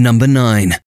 Number 9.